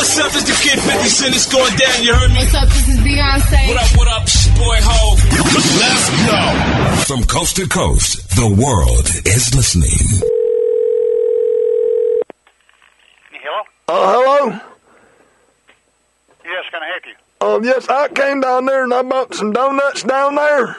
What's up? It's the kid 50 Cent. It's going down. You heard me? What's up? This is Beyonce. What up? What up? It's your boy Ho. Let's go. From coast to coast, the world is listening. Hello? Uh, hello? Yes, can I help you? Um, yes, I came down there and I bought some donuts down there.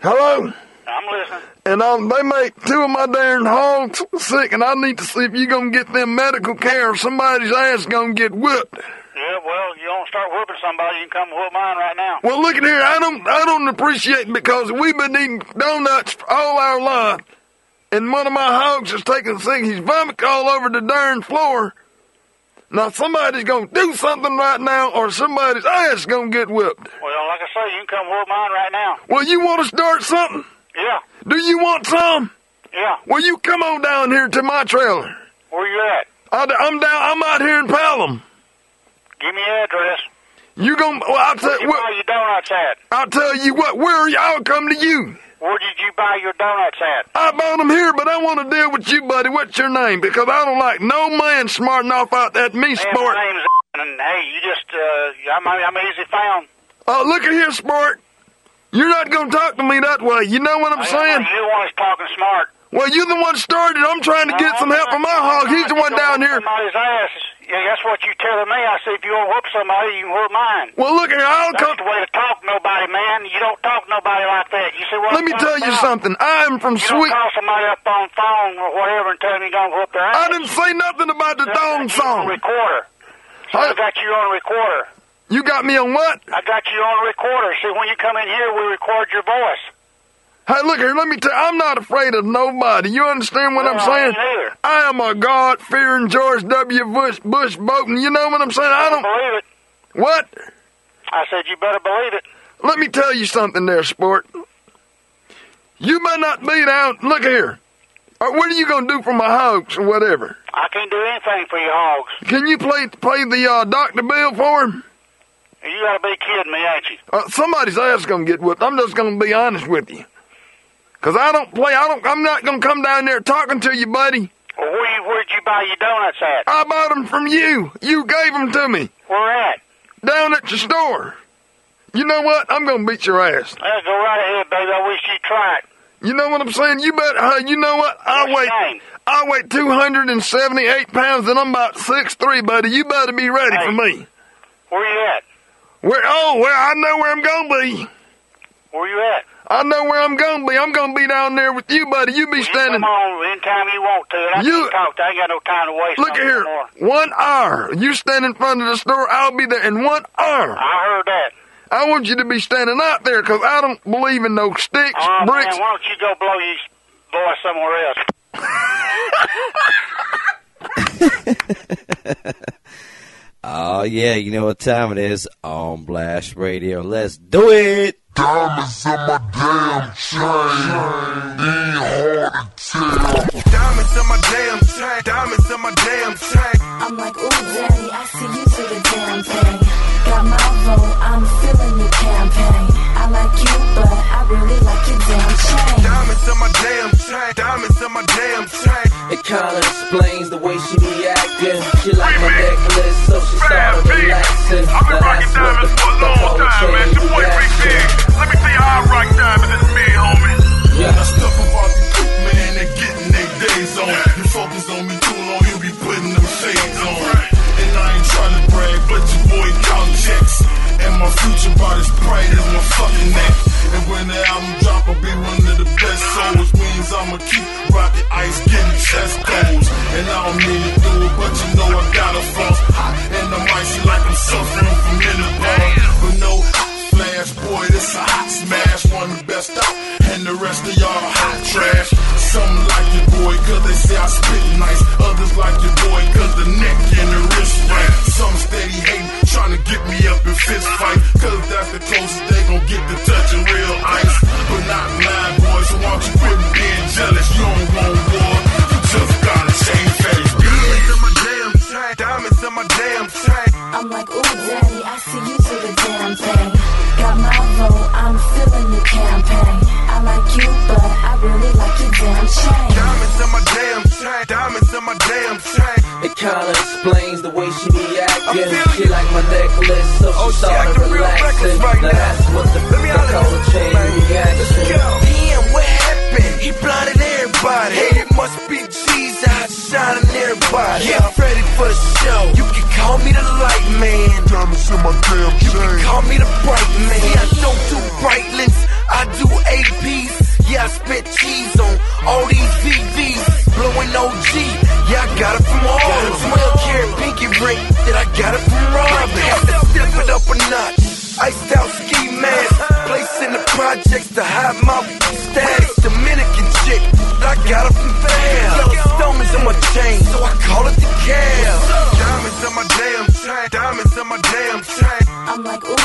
Hello? I'm listening. And um, they make two of my darn hogs sick, and I need to see if you're gonna get them medical care or somebody's ass gonna get whipped. Yeah, well, you don't start whooping somebody, you can come whoop mine right now. Well, look at here. I don't, I don't appreciate it because we've been eating donuts all our life, and one of my hogs is taking sick. He's vomiting all over the darn floor. Now somebody's gonna do something right now, or somebody's ass is gonna get whipped. Well, like I say, you can come whoop mine right now. Well, you want to start something? Yeah, Do you want some? yeah. Well, you come on down here to my trailer. Where you at? I, am down. I'm out here in Pelham. Give me your address. You gonna? Well, I'll tell Where you buy your donuts at? I'll tell you what. Where? I'll come to you. Where did you buy your donuts at? I bought them here, but I want to deal with you, buddy. What's your name? Because I don't like no man smarting off out that me Man, sport. my name's and hey, you just, uh, I'm, I'm easy found. Oh, look at here, sport. You're not gonna talk to me that way. You know what I'm Hey, saying? You the one that's talking smart. Well, you're the one started. I'm trying to get some help from my hog. He's the one down here. Somebody's ass. Yeah, that's what you telling me. I said if you want to whoop somebody, you can whoop mine. Well, look here. I'll That's come. the way to talk to nobody, man. You don't talk to nobody like that. You see what Let I'm me tell you about? something. I am from You Sweet. don't call somebody up on phone or whatever and tell them you're going to whoop their ass. I didn't say nothing about the I thong you on song. recorder. So I got you on recorder. You got me on what? I got you on recorder. See, when you come in here, we record your voice. Hey, look here. Let me tell. you, I'm not afraid of nobody. You understand what I'm saying? I am a God-fearing George W. Bush Bush Bolton. You know what I'm saying? I don't. believe it. What? I said you better believe it. Let me tell you something, there, sport. You may not be down. Look here. Uh, what are you gonna do for my hogs or whatever? I can't do anything for your hogs. Can you play play the uh, doctor bill for him? You got to be kidding me, ain't you? Uh, somebody's ass gonna get whipped. I'm just gonna be honest with you. Cause I don't play. I don't. I'm not gonna come down there talking to you, buddy. Well, where you, where'd you buy your donuts at? I bought them from you. You gave them to me Where at? down at your store. You know what? I'm gonna beat your ass. Well, go right ahead, baby. I wish you'd try it. You know what I'm saying? You bet. Uh, you know what? I What's weigh. I weigh 278 pounds and I'm about 6'3", buddy. You better be ready Hey. for me. Where you at? Where? Oh, well, I know where I'm gonna be. Where you at? I know where I'm gonna be. I'm gonna be down there with you, buddy. You be You standing. come on anytime you want to. I You- can't talk to. I ain't got no time to waste. Look at here. no more. One hour. You stand in front of the store. I'll be there in one hour. I heard that. I want you to be standing out there because I don't believe in no sticks, Oh, bricks. man, why don't you go blow your boy somewhere else? Oh yeah, you know what time it is on Blast Radio. Let's do it. Diamonds in my damn chain. Ain't hard to tell. Diamonds in my damn chain. Diamonds in my damn chain. I'm like, ooh, daddy, I see you do the damn thing. Got my vote, I'm feeling your campaign. I like you, but I really like your damn chain. Diamonds in my damn chain. Diamonds in my damn chain. It kinda explains the way she be acting. She like my necklace, so she started relaxing. I've been rocking diamonds for a long time, man. Your boy Bigg Jigg. Let me tell you how I rock diamonds.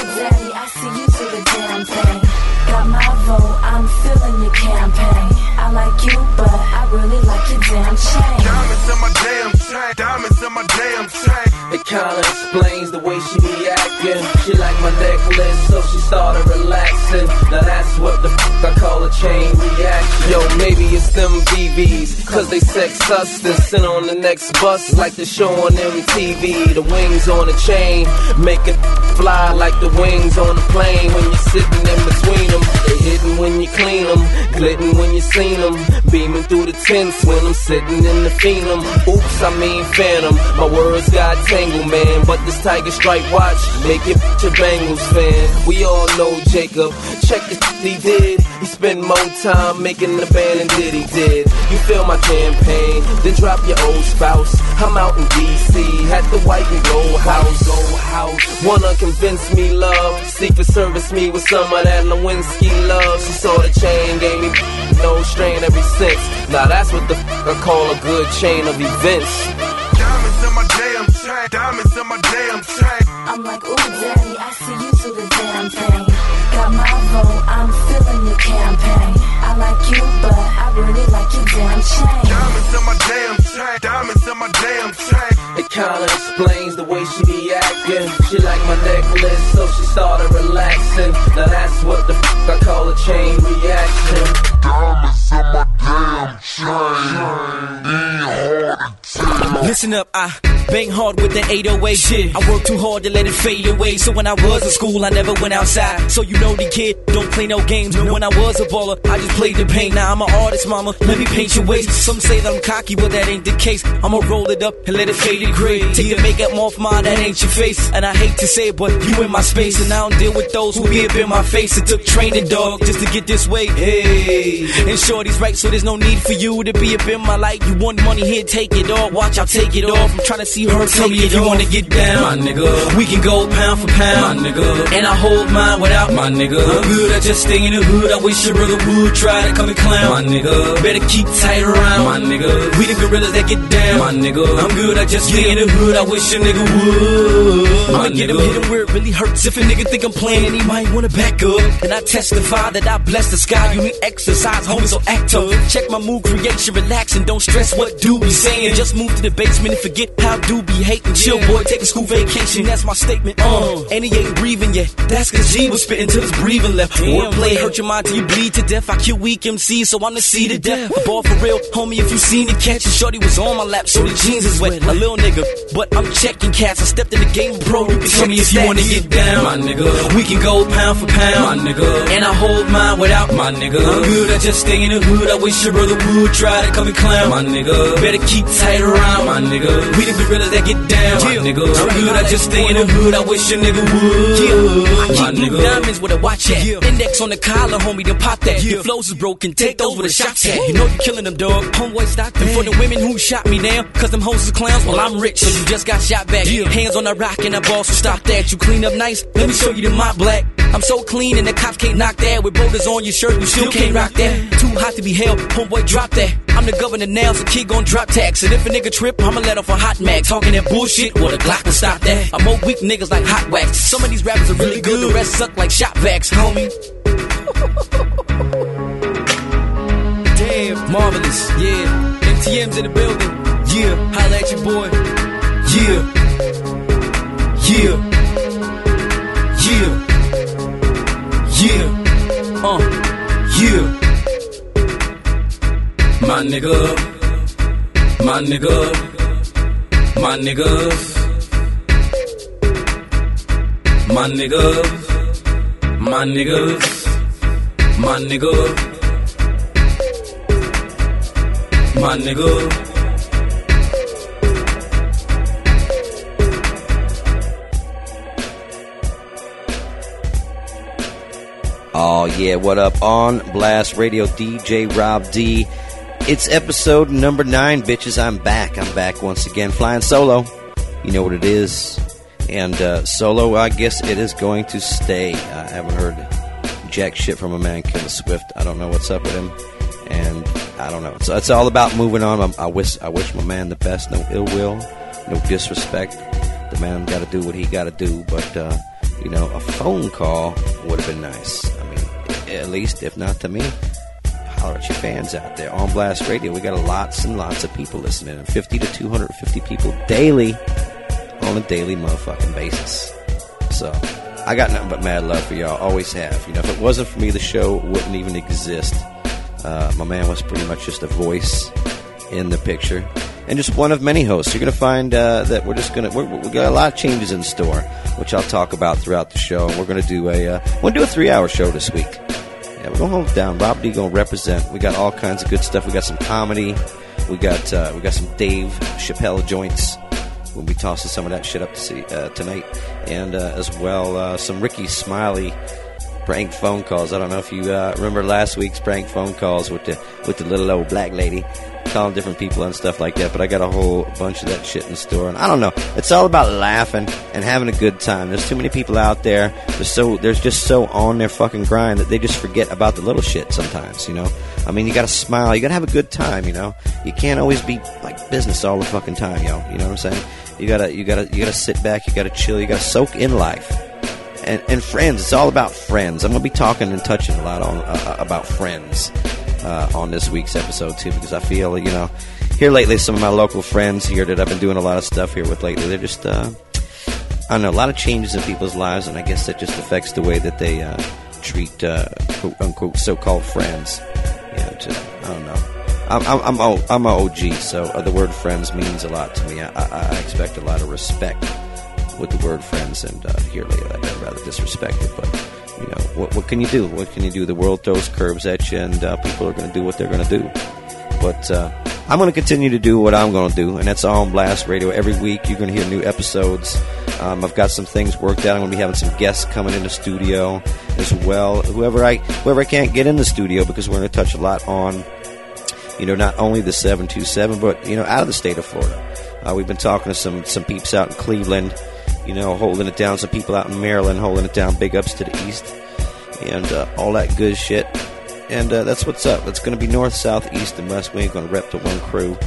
I'm like, ooh, daddy, I see you do the damn thing. Got my vote, I'm feeling your campaign. I like you, but I really like your damn chain. Diamonds in my damn chain. Diamonds in my damn chain. It kinda explains the way she be acting. She like my necklace, so she started relaxing. Now that's what the fuck I call a chain reaction. Yo, maybe it's them BBs, cause they sex us and sit on the next bus like the show on MTV. The wings on the chain, make it fly like the wings on the plane when you're sitting in between them. They hitting when you clean them, glitting when you seen them, beaming through the tints when I'm sitting in the phenom. Oops, I mean phantom. My words got tangled, man. But this Tiger Stripe watch make it a Bengals fan. We all know Jacob. Check the he did. He spent more time making the band than did he did. You feel my campaign, then drop your old spouse. I'm out in DC, at the white and gold house. Gold house. Wanna convince me love. Secret service me with some of that Lewinsky love. She saw the chain, gave me no strain every since. Now that's what the fuck I call a good chain of events. Diamonds in my damn chain. Diamonds in my damn chain. I'm like, ooh, daddy, I see you do the damn thing. Got my vote, I'm feeling your campaign. I like you, but I really like your damn chain. Diamonds in my damn chain. Diamonds in my damn chain. It kinda explains the way she be acting. She like my necklace, so she started relaxing. Now that's what the fuck I call a chain reaction. Diamonds in my damn chain. Ain't hard to tell. Listen up, I bang hard with the 808 shit. I work too hard to let it fade away. So when I was in school, I never went outside. So you know the kid don't play no games. When I was a baller, I just played the paint. Now I'm an artist, mama. Let me paint your waist. Some say that I'm cocky, but that ain't the case. I'ma roll it up and let it fade to gray. Take the makeup off mine, that ain't your face. And I hate to say it, but you in my space. And I don't deal with those who be up in my face. It took training, dog, just to get this way. Hey, and shorty's right, so there's no need for you to be up in my light. You want money here, take it all. Watch, I'll take it off. I'm trying to see her tell me if you wanna get down, my nigga. We can go pound for pound, my nigga. And I hold mine without my nigga. I'm good, I just stay in the hood. I wish your brother would try to come and clown, my nigga. Better keep tight around, my nigga. We the gorillas that get down, my nigga. I'm good, I just stay in the hood. I wish a nigga would. I'ma get him, hit him where it really hurts. If a nigga think I'm playing, he might wanna back up. And I testify that I bless the sky. You need exercise, homie, so act up. Check my mood creation, relax and don't stress what do be saying. Just move to the basement and forget how do be hating. Chill, boy, take a school vacation. That's my statement. Uh, and he ain't breathing yet. That's cause G was spitting till his breathing left. Wordplay hurt your mind till you bleed to death. I kill weak MC, so I'm the C to death. Ball for real, homie, if you seen the catch. And shorty was on my lap, so the jeans is wet. A little nigga, but I'm checking cats. I stepped in the game, bro. You can tell me if you wanna get down, my nigga. We can go pound for pound, my nigga. And I hold mine without my nigga. I'm good, I just stay in the hood. I wish your brother would try to come and clown, my nigga. Better keep tight around, my nigga. We the gorillas that get down, my nigga. I'm good, I just stay in the hood. I wish a nigga would, Yeah, I my keep blue nigga. diamonds with a watch at. Index on the collar, homie, then pop that. Your flows is broken, take those with a shot at. You know you're killing them, dog. Homeboy, stop them. For the women who shot me down, cause them hoes is clowns, well, I'm rich. So you just got shot back. Hands on the rock and the ball, so stop that. You clean up nice, let me show you the mop black. I'm so clean and the cops can't knock that. With boulders on your shirt, you still can't rock that. Too hot to be held, homeboy, drop that. I'm the governor now, so kid gon' drop tax. And if a nigga trip, I'ma let off a hot mag. Talking that bullshit, well, the Glock will stop that. I'm more weak niggas like hot wax. Some of these rappers are really good, the rest suck like shot vacs, homie. Damn, marvelous, yeah. MTM's in the building, yeah. Holla at your boy, yeah. Yeah. Yeah. Yeah. Uh. Yeah. My nigga, my nigga, my niggas, my niggas, my niggas, my nigga, my nigga. Oh, yeah, what up? On Blast Radio, DJ Rob D. It's episode number nine, bitches. I'm back. I'm back once again, flying solo. You know what it is. And uh, solo, I guess it is going to stay. I haven't heard jack shit from a man, Killer Swift. I don't know what's up with him. And I don't know. So it's all about moving on. I'm- I wish, I wish my man the best. No ill will, no disrespect. The man got to do what he got to do. But, uh, you know, a phone call would have been nice. I mean, at least, if not to me, your fans out there. On Blast Radio, we got lots and lots of people listening, and 50 to 250 people daily on a daily motherfucking basis. So, I got nothing but mad love for y'all. Always have. You know, if it wasn't for me, the show wouldn't even exist. Uh, my man was pretty much just a voice in the picture, and just one of many hosts. You're going to find uh, that we're just going to we got a lot of changes in store, which I'll talk about throughout the show. We're going to do a uh, to do a three hour show this week. Yeah, we're gonna hold it down. Rob D gonna represent. We got all kinds of good stuff. We got some comedy. We got uh, we got some Dave Chappelle joints. We'll be tossing some of that shit up to see uh, tonight, and uh, as well uh, some Ricky Smiley prank phone calls. I don't know if you uh, remember last week's prank phone calls with the with the little old black lady calling different people and stuff like that. But I got a whole bunch of that shit in store, and I don't know. It's all about laughing and having a good time. There's too many people out there. They're so there's just so on their fucking grind that they just forget about the little shit sometimes. You know, I mean, you got to smile. You got to have a good time. You know, you can't always be like business all the fucking time, yo. You know what I'm saying? You gotta you gotta you gotta sit back. You gotta chill. You gotta soak in life and, and friends. It's all about friends. I'm to be talking and touching a lot on uh, about friends uh, on this week's episode too, because I feel you know here lately some of my local friends here that I've been doing a lot of stuff here with lately. They're just uh, I don't know a lot of changes in people's lives, and I guess that just affects the way that they uh, treat uh, quote unquote so-called friends. Yeah, just, I don't know. I'm I'm I'm, I'm a OG, so uh, the word friends means a lot to me. I, I, I expect a lot of respect with the word friends, and uh, here lately I got rather disrespected. But you know, what, what can you do? What can you do? The world throws curves at you, and uh, people are going to do what they're going to do. But uh, I'm going to continue to do what I'm going to do, and that's on Blast Radio. Every week you're going to hear new episodes. Um, I've got some things worked out. I'm going to be having some guests coming in the studio as well. Whoever I whoever I can't get in the studio because we're going to touch a lot on you know, not only the 727, but, you know, out of the state of Florida. Uh, we've been talking to some, some peeps out in Cleveland, you know, holding it down, some people out in Maryland holding it down, big ups to the east, and uh, all that good shit. And uh, that's what's up. It's going to be north, south, east, and west. We ain't going to rep to one crew.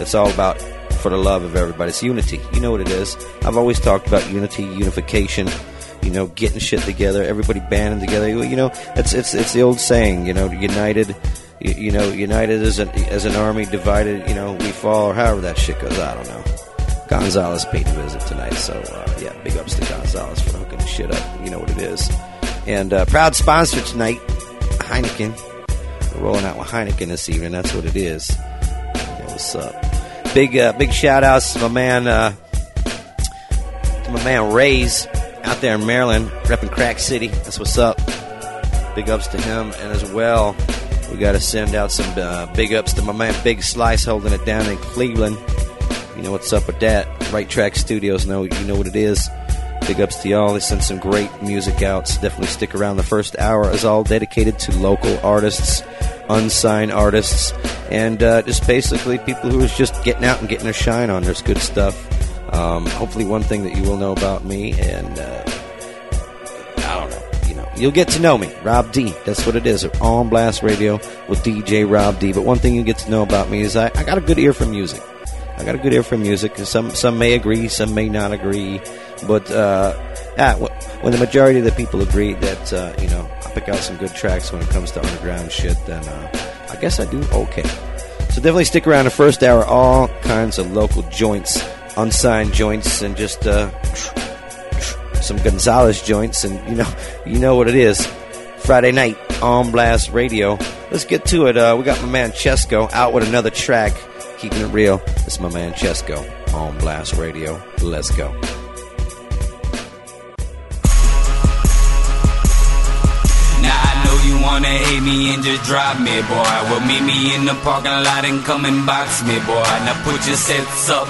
It's all about for the love of everybody. It's unity. You know what it is. I've always talked about unity, unification, you know, getting shit together, everybody banding together. You know, it's it's it's the old saying, you know, united, you, you know, united as an as an army, divided, you know, we fall, or however that shit goes. I don't know. Gonzalez paid a visit tonight, so uh, big ups to Gonzalez for hooking the shit up. You know what it is. And uh, proud sponsor tonight, Heineken. We're rolling out with Heineken this evening. That's what it is. Yeah, what's up? Big uh, big shout outs to my man uh, to my man Rayz out there in Maryland, repping Crack City. That's what's up. Big ups to him, and as well, we got to send out some uh, big ups to my man Big Slice holding it down in Cleveland. You know what's up with that? Right Track Studios know you know what it is. Big ups to y'all. They sent some great music out. So definitely stick around. The first hour is all dedicated to local artists, unsigned artists, and uh, just basically people who is just getting out and getting their shine on. There's good stuff. Um, hopefully, one thing that you will know about me, and uh, I don't know, you know, you'll get to know me, Rob D. That's what it is. On Blast Radio with DJ Rob D. But one thing you get to know about me is I, I got a good ear for music. I got a good ear for music. Some some may agree, some may not agree, but uh, wh- when the majority of the people agree that uh, you know I pick out some good tracks when it comes to underground shit, then uh, I guess I do okay. So definitely stick around the first hour. All kinds of local joints, unsigned joints, and just uh, some Gonzalez joints, and you know you know what it is. Friday night on Blast Radio Let's get to it. Uh, we got my man Chesco out with another track, keeping it real. This is my man Chesco on Blast Radio. Let's go. Now I know you wanna hate me and just drop me, boy. Well, meet me in the parking lot and come and box me, boy. Now put your sets up,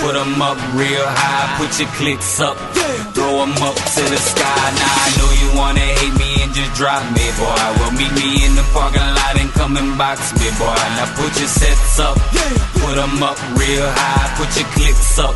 put 'em up real high, put your clicks up, throw 'em up to the sky. Now I know you wanna hate me and just drop me, boy. Well, meet me in the parking lot and come and box me, boy. Now put your sets up, put 'em up real high, put your clicks up,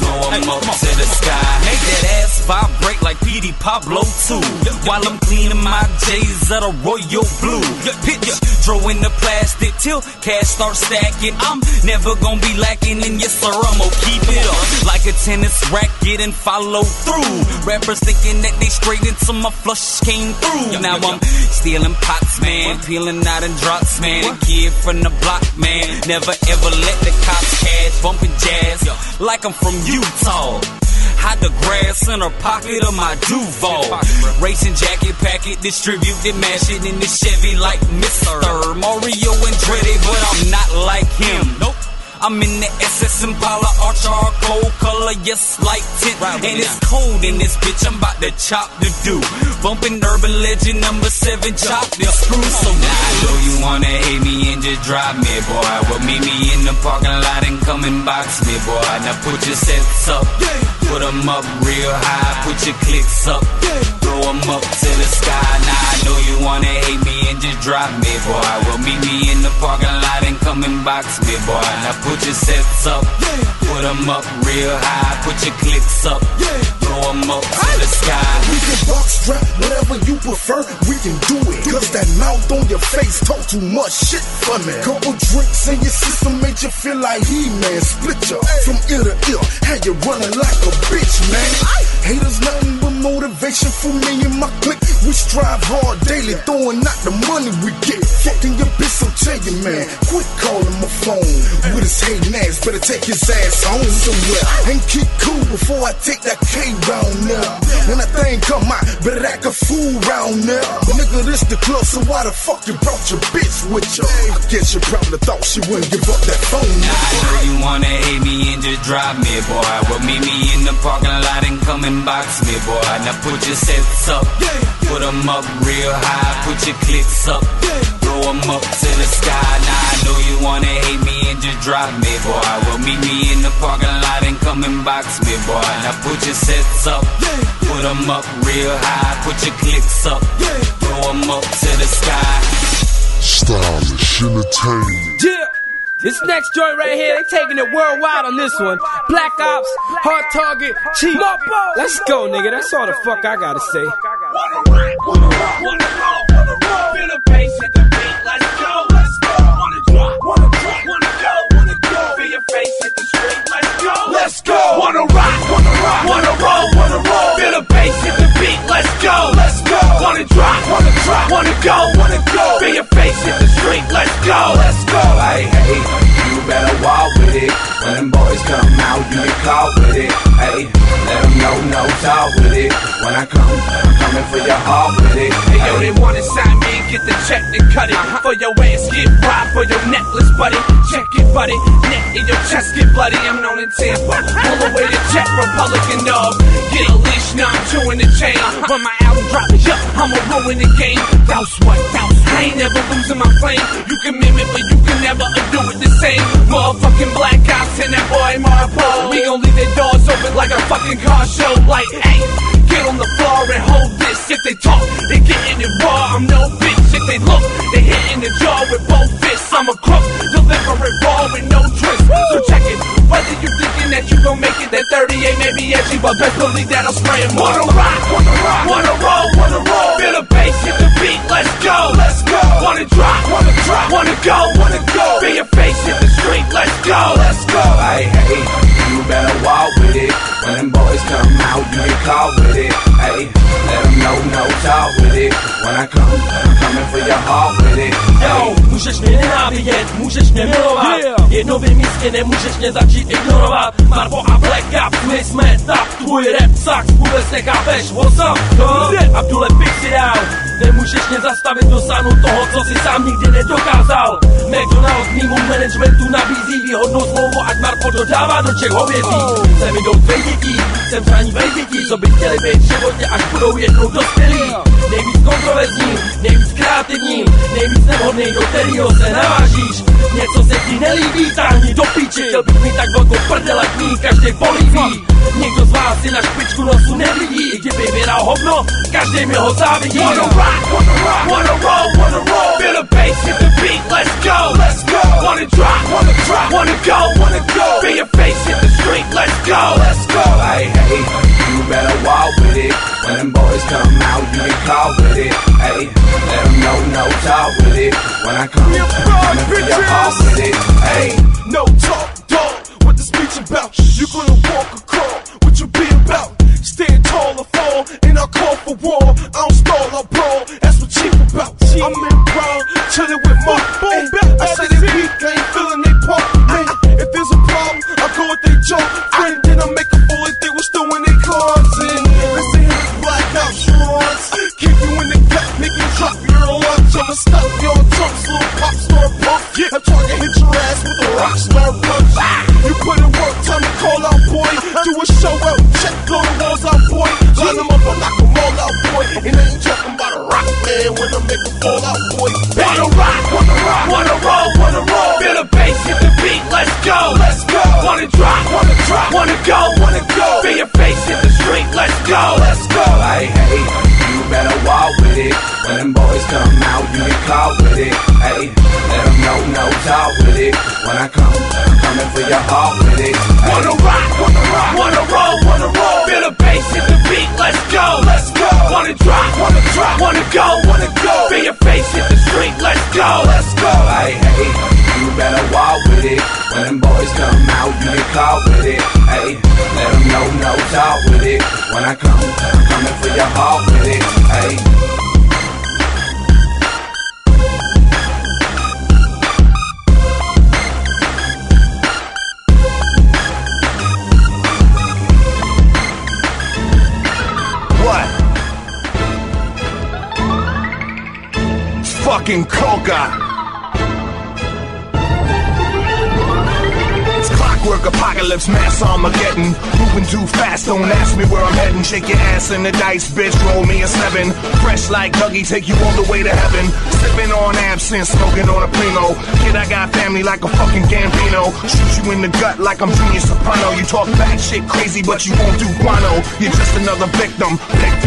throw 'em up to the sky. Make that ass vibrate like PD Pablo too. While I'm cleaning my J's at a royal blue. Picture, throw in the plastic till cash starts stacking. I'm never gonna be lacking, and yes sir, I'm gonna oh, keep it up like a tennis racket and follow through. Rappers thinking that they straight until my flush came through. Now I'm stealing pots, man, peeling out in drops, man. A kid from the block, man. Never ever let the cops catch. bumping jazz like I'm from Utah. Hide the grass in her pocket of my Duval. Racing jacket, pack it, distribute it, mash it in the Chevy like Mr. Mario and Andretti, but I'm not like him. Nope. I'm in the SS Impala, all charcoal color, yes, light tint. And it's cold in this bitch, I'm about to chop the do. Bumping urban legend number seven, chop the screw. So now I know you wanna hate me and just drop me, boy. Well, meet me in the parking lot and come and box me, boy. Now put your sets up, put 'em up real high, put your clicks up, throw 'em up to the sky. Now I know you wanna hate me and just drop me, boy. Well, meet me in the parking lot and come and box me, boy. Now put your sets up, put 'em up real high, put your clicks up, throw 'em up the sky. We can box strap, whatever you prefer, we can do it. Cause that mouth on your face talk too much shit for me. Couple drinks in your system made you feel like he man. Split you from ear to ear, had you running like a bitch, man. Haters nothing but motivation for me and my clique. We strive hard daily, throwing out the money we get. Fucking your bitch, I'm tell you, man. Quit calling my phone with his hating ass. Better take his ass home somewhere and keep cool before I take that K round now. When that thing come out, better act a fool round now. Nigga, this the club, so why the fuck you brought your bitch with you? I guess you probably thought she wouldn't give up that phone. Now I know you wanna hate me and just drop me, boy. Well, meet me in the parking lot and come and box me, boy. Now put your sets up, put 'em up real high, put your clicks up, throw 'em up to the sky. Now I know you wanna hate me and just drop me, boy. Well, meet me in the parking lot and come and box me, boy. Now put your sets up, put 'em up real high, put your clicks up, throw 'em up to the sky. Stylish entertainment. Yeah. This next joint right here, they taking it worldwide on this one. Black Ops, Hard Target, Chief. Let's go, nigga. That's all the fuck I gotta say. Go. Wanna rock, wanna rock, wanna roll, wanna roll. Feel the bass hit the beat. Let's go. Let's go. Wanna drop, wanna drop, wanna go, wanna go. Feel your face hit the street. Let's go. Let's go. Hey, hey, you better walk you get caught with it. Hey, let them know, no talk with it. When I come, I'm coming for your heart with it. Hey, yo, they wanna sign me and get the check and cut it. Uh-huh. For your ass get robbed for your necklace, buddy. Check it, buddy. Neck in your chest get bloody. I'm known in Tampa. Pull away the check, Republican dog. Get a leash, now I'm chewing the chain. Uh-huh. When my album drop, yup, I'ma ruin the game. Douse what? Douse. I ain't never losing my flame. You can mimic, but you can never undo it the same. Motherfucking black ops and that boy Marpo. We gon' leave their doors open like a fucking car show. Like, hey, get on the floor and hold this. If they talk, they getting it raw. I'm no bitch. If they look, they hitting the jaw with both fists. I'm a crook, delivering raw with no twist. So check it. Whether you thinking that you gon' make it, that 38 may be edgy, but best believe that I'm spraying more. Wanna rock, wanna rock, wanna roll, wanna roll. Feel the bass, hit the beat. Let's go, let's go. Wanna drop, with it. When I come, I'm coming for your heart můžeš mě nenávidět, můžeš mě milovat. Yeah. Jednovým místě nemůžeš mě začít ignorovat. Marbo a Black Up, my jsme tak. Tvůj rap sucks, vůbec nechápeš What's up, no? Abdule Pixie down Nemůžeš mě zastavit dosáhnout toho, co si sám nikdy nedokázal. McDonald's mýmu managementu nabízí výhodnou smlouvu, ať Marpo dodává do Čech hovězí. Sem jdou dvě dětí, sem přání dvě dětí, co by chtěli být v životě, až budou jednou dospělí Nejvíc kontroverzní, nejvíc kreativní, nejvíc nevhodný, do kterýho se navážíš Něco se ti nelíbí, táhni do píči Chtěl bych mít tak velkou prdel, jak ní každý políbí Někdo z vás si na špičku nosu nevidí I kdyby vyhrál hovno, každý mi ho závidí Wanna rock, wanna rock, wanna roll, wanna roll. Feel the bass, hit the beat, let's go, let's go. Wanna drop, wanna drop, wanna go, wanna go. Feel your face, hit the street, let's go, let's go. Hey, hey, you better walk with it. When them boys come out, you get caught with it. Hey, let them know, no talk with it. When I come, I'm coming for your heart with it. Hey, No talk, dog. What the speech about? You gonna walk or crawl? What you be about? Stand tall or fall, and I call for war. I don't stall, I brawl. That's what chief about. I'm in brown, chillin' with my boom. I say they weak, I ain't feeling they pump. Man, if there's a problem, I go with they joke. Friend, then I make a fool if they was throwing their cards in. Listen here, it's blackout shorts. I'ma your trunks, little pop star punk. I'm trying to hit your ass with a rock star punch. You put in work, time to call out, boy. Do a show out, check, blow the walls out, boy. Line them up, I knock them all out, boy. And I ain't talking about a rock man when I make them fall out, boy. Fucking coca. It's clockwork apocalypse, mass Armageddon. Moving too fast, don't ask me where I'm heading. Shake your ass in the dice, bitch, roll me a seven. Fresh like Dougie, take you all the way to heaven. Sipping on absinthe, smoking on a primo. Kid, I got family like a fucking Gambino. Shoot you in the gut like I'm Junior Soprano. You talk bad shit crazy, but you won't do guano. You're just another victim,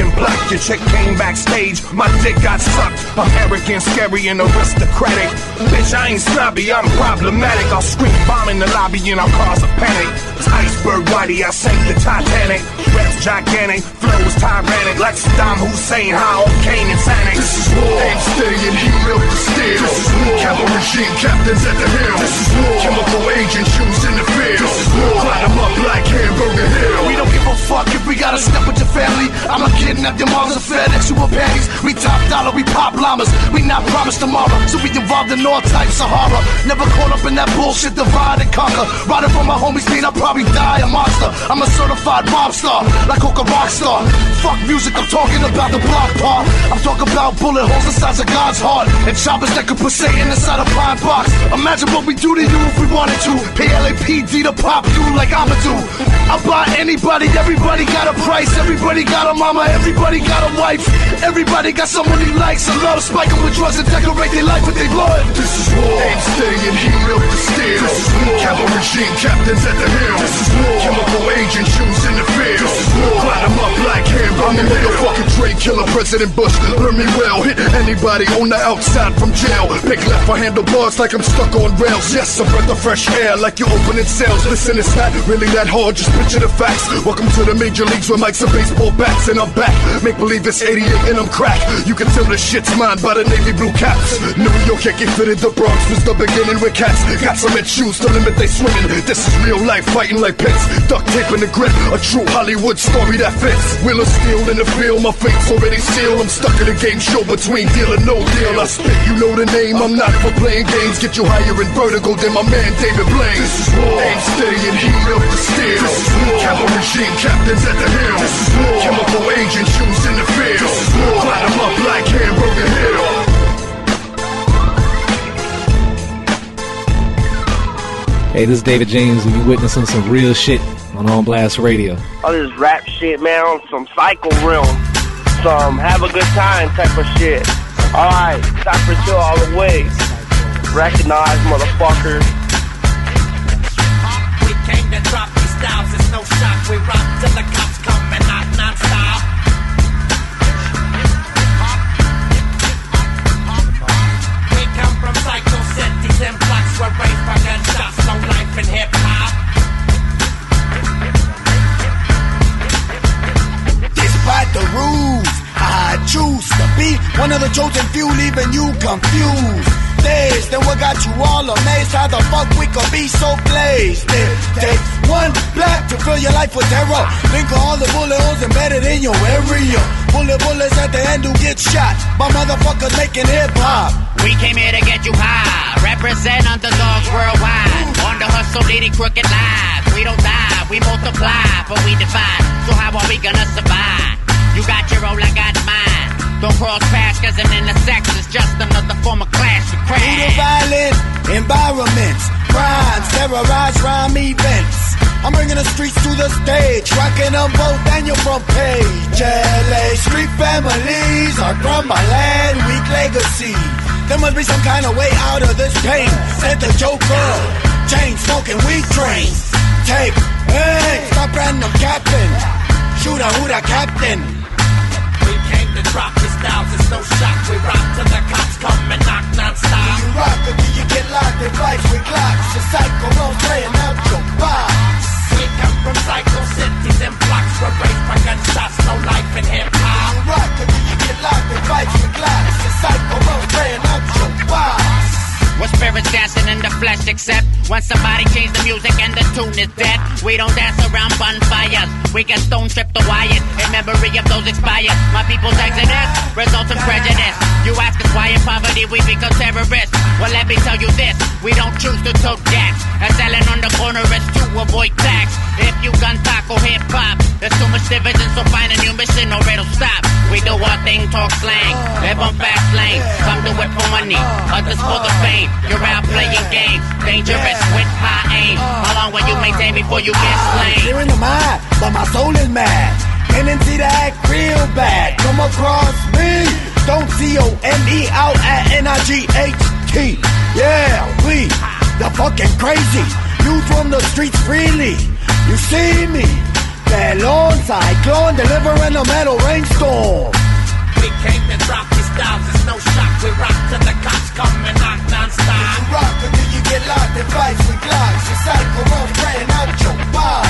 in black. Your chick came backstage, my dick got sucked. I'm arrogant, scary, and aristocratic. Bitch, I ain't snobby, I'm problematic. I'll scream bomb in the lobby and I'll cause a panic. It's iceberg whitey, I sank the Titanic. Raps gigantic, flows tyrannic, like Saddam Hussein, high on Kane and Sanic. This is war. And steady and he built the steel. This is war. Cavalry regime captains at the hill. This is war. Chemical agent shoes in the field. This is war. Light up like hamburger hill. We don't give a fuck if we gotta step with your family. I'ma kidnap your moms and FedEx you with panties. We top dollar, we pop llamas. We not promised tomorrow, so we involved in all types of horror. Never caught up in that bullshit, divide and conquer. Riding for my homies mean I'll probably die a monster. I'm a certified mob star, like Coca rock star. Fuck music, I'm talking about the block part. I'm talking about bullet holes the size of God's heart. And choppers that could put Satan inside a pine box. Imagine what we do to you if we wanted to. Pay LAPD to pop you like I'ma do. I'll buy anybody, everybody got a price. Everybody got a mama, everybody got a wife. Everybody got someone he likes and loves. Spike 'em with drugs and decorate their life with their blood. This is war. And steady and he built the steel. This is war. Cavalry regime captains at the hill. This is war. Chemical agent shoes in the field. This is war. Light 'em up like hamburger I'm a motherfucking trade killer, President Bush. Learn me well. Hit anybody on the outside from jail. Pick left for handlebars like I'm stuck on rails. Yes, a breath of fresh air like you're opening sales. Listen, it's not really that hard. Just picture the facts. Welcome to the major leagues where Mike's and baseball bats, and I'm back. Make believe it's 88 and I'm crack. You can tell the shit's mine by the navy blue caps. New York can't get fitted. The Bronx was the beginning with cats. Got cement shoes to limit they swinging. This is real life fighting like pits. Duct tape in the grip. A true Hollywood story that fits. Wheel of steel in the field. My fate's already sealed. I'm stuck in a game show between deal and no deal. I spit, you know the name. I'm not for playing games. Get you higher in vertigo than my man David Blaine. This is war. Aim steady and heat up the steel. This is war. Cavalry regime captains at the hill. This is war. Chemical agent shoots in the field. This is war. Light 'em up like Hamburger Hill. Hey, this is David James, and you're witnessing some real shit on On Blast Radio. All this rap shit, man, on some psycho realm. Some have a good time type of shit. Alright, stop for chill all the way. Recognize, motherfuckers. By motherfuckers making hip hop. We came here to get you high. Represent underdogs worldwide. On the hustle, leading crooked lives. We don't die, we multiply, but we divide. So how are we gonna survive? You got your own, I got mine. Don't cross paths, cause an intersex is just another form of clash the crash. violent environments, crimes, terrorize rhyme events. I'm bringing the streets to the stage, rocking them both and your front page. LA street families are from my land, weak legacy. There must be some kind of way out of this pain. Said the Joker, chain smoking weed trains. Take, hey, stop random capping. Shoot a the captain. Styles, it's no shock. We rock till the cops come and knock non-stop. You rock or do you get locked in fights with Glocks? The psycho realm playing out your box. We come from psycho cities and blocks where rape by gunshots, no life in hip-hop. You rock or do you get locked in fights with Glocks? The psycho realm playing out your. What spirits dancing in the flesh except when somebody change the music and the tune is dead. We don't dance around bonfires. We get stone stripped to wire in memory of those expired. My people's exodus results in prejudice. You ask us why in poverty we become terrorists. Well, let me tell you this: we don't choose to tote jacks. And selling on the corner is to avoid tax. If you gun taco hip hop, there's too much division, so find a new mission or it'll stop. We do our thing, talk slang, live on fast lane. Some do it for money, others for the fame. You're out playing games, dangerous with high aim. Uh. How long will you maintain before you get ah, slain? Clear in the mind, but my soul is mad. Tendency to act real bad. Come across me. Don't C O M E out at N I G H T. Yeah, we the fucking crazy. You from the streets freely. You see me. Pelon, cyclone, delivering a metal rainstorm. We came to drop styles, it's no shock. We rock till the cops come and knock non-stop. You rock until you get locked in fights with Glocks. The psycho realm playing out your box.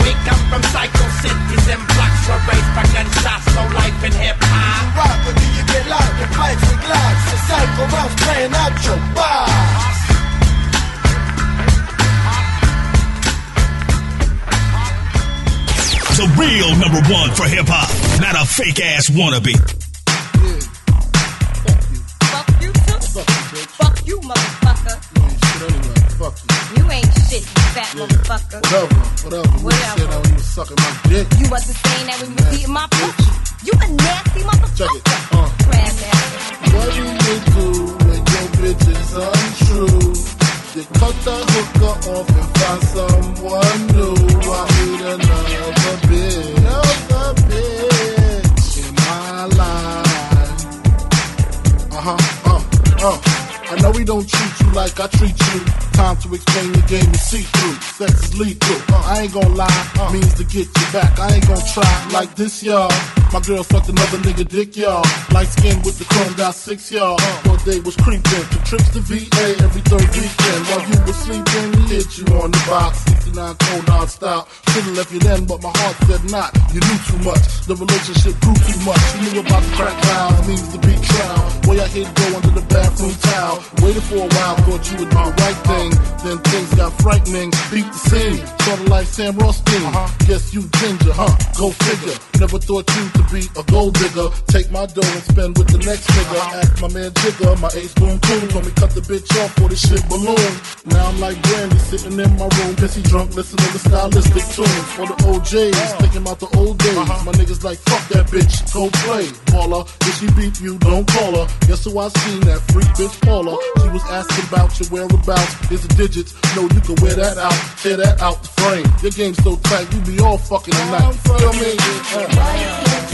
We come from psycho cities and blocks where rape by gunshots, no life in hip-hop. You rock until you get locked in fights with Glocks. The psycho realm playing out your box. The real number one for hip hop, not a fake ass wannabe. Fuck you, motherfucker. You ain't shit, anyway. Fuck you You ain't shit, fat motherfucker. Whatever, whatever. When you said I was sucking my dick. You wasn't saying that when you was eating my pussy. You a nasty motherfucker. Crab uh. ass. What do you do when your bitch is untrue? You cut the hooker off and find someone new. I need another Know we don't treat you like I treat you. Time to explain the game and see through. Sex is lethal. Uh, I ain't gonna lie, uh, means to get you back. I ain't gonna try like this, y'all. My girl sucked another nigga dick, y'all. Light skin with the chrome got six, y'all. One day was creeping. Two trips to VA every third weekend. While you were sleeping, hit you on the box. 69 cold non-stop. Should've left you then, but my heart said not. You knew too much. The relationship grew too much. You knew about the crack vows, means the beat trial. Way I hit go under the bathroom towel. Waited for a while, thought you would do the right thing. Then things got frightening. Beat the scene, sorta like Sam Rothstein. Guess you ginger, huh? Go figure. Never thought you to be a gold digger. Take my dough and spend with the next nigga. Ask my man Jigger, my ace boom cool. Told me cut the bitch off for this shit balloon. Now I'm like Brandy, sitting in my room, pissy drunk, listening to the stylistic tunes. For the OJs, thinking about the old days. My niggas like, fuck that bitch, go play. Baller, if she beat you, don't call her. Guess who I seen that freak bitch Paula? She was asking about your whereabouts. Here's the digits, no, you can wear that out, tear that out the frame. Your game's so tight, you be all fucking tonight. Feel me? When your man is untrue. Will you cut the fucker off and find someone new? I need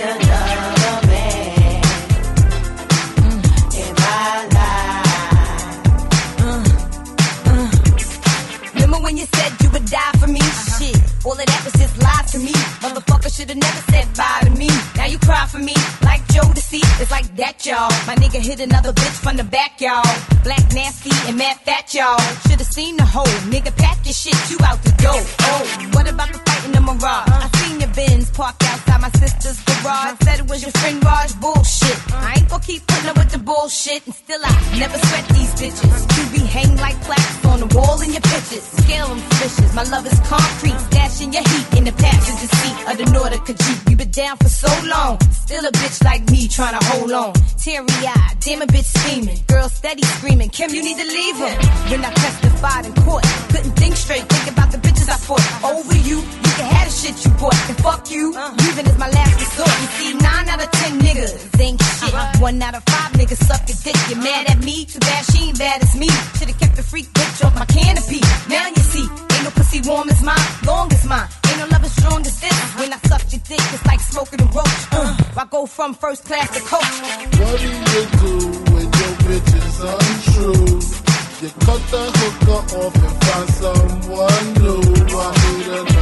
another man in my life. Remember when you said you would die for me? Shit, all of that was to me. Motherfucker should have never said bye to me. Now you cry for me like Jodeci. It's like that, y'all. My nigga hit another bitch from the back, y'all. Black nasty and mad fat, y'all. Should have seen the whole nigga pack your shit. You out the door. Oh, what about the fight in the mirage? I seen your Benz parked outside my sister's garage. Said it was your friend Raj. Bullshit. I ain't gonna keep putting up with the bullshit. And still I never sweat these bitches. You be hang like plaques on the wall in your pictures. Scale them fishes. My love is concrete. Stashing your heat in the passenger seat of the Nordica Jeep. You been down for so long. Still a bitch like me trying to hold on. Teary eyed, damn a bitch scheming. Girl steady screaming. Kim, you need to leave him. When I testified in court, couldn't think straight. Think about the bitches I fought. Over you, you can have the shit you bought. And fuck you, uh. leaving is my last resort. You see, nine out of ten niggas ain't shit. One out of five niggas suck a dick. You mad at me? Too bad she ain't bad as me. Should've kept the freak bitch off my canopy. Now you see, ain't no pussy warm as mine, long as mine. No love as strong as this. When I suck your dick, it's like smoking a roach. Uh, I go from first class to coach. What do you do when your bitch is untrue? You cut the hooker off and find someone new. I need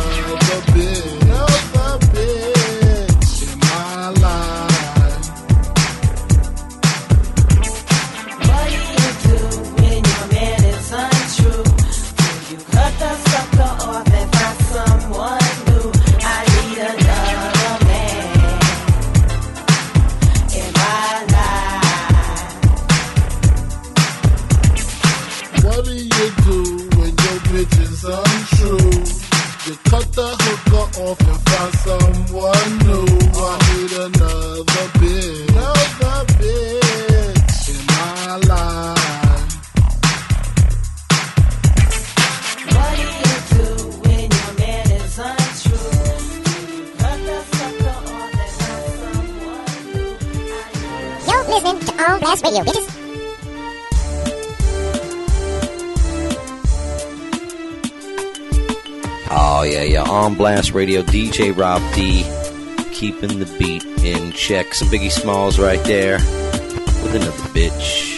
hooker off someone new. I need another bitch, another bitch in my life. What do you do when your man is untrue? Cut the sucker off and find someone new. You're listening to On Blast Radio, bitches. Oh yeah, yeah. On Blast Radio, DJ Rob D, keeping the beat in check. Some Biggie Smalls right there with another bitch.